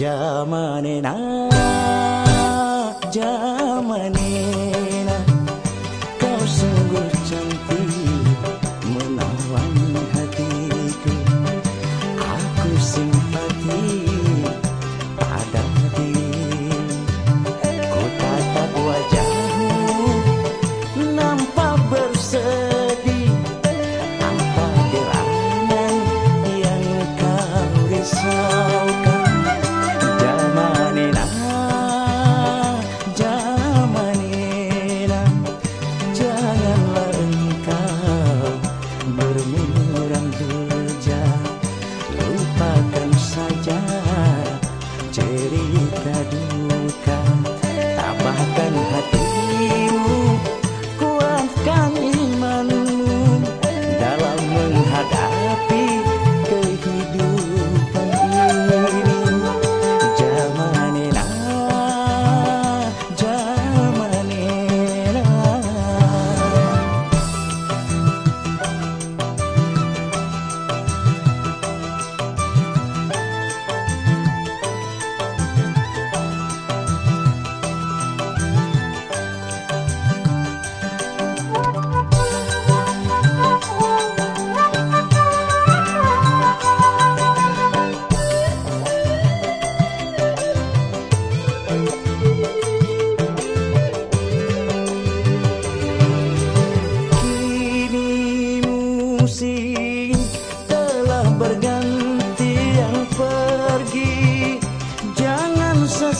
जमनिना जने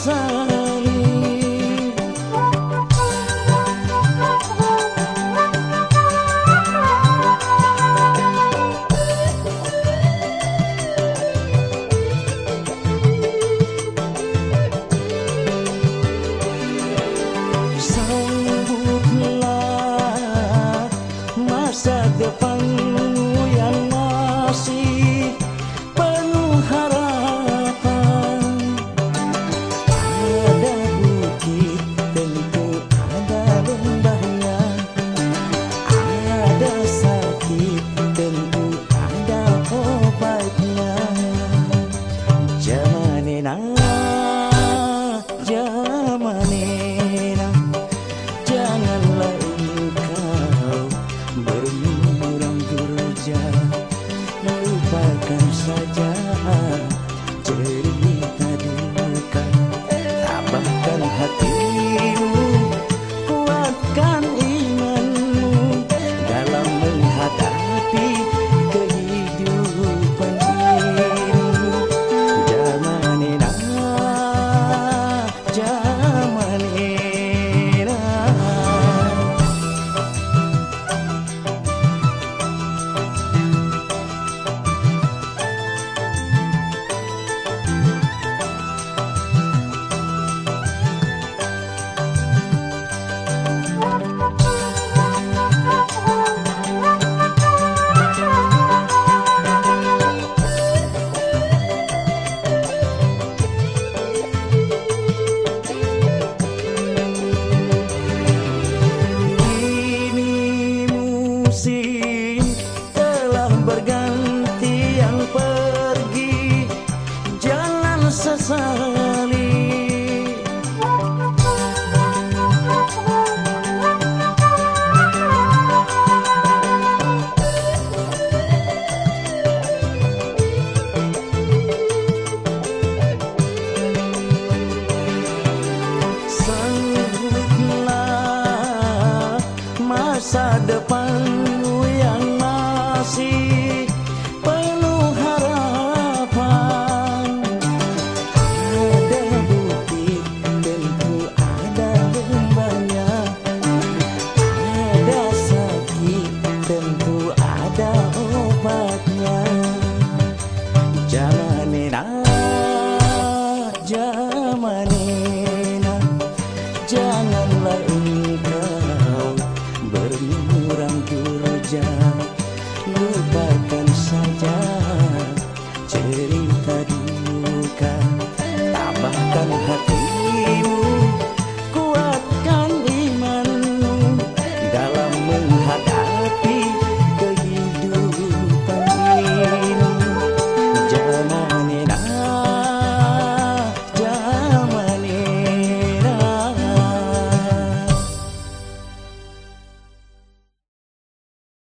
sun. Lupakan saja sesali masa depan bermuram durja lupa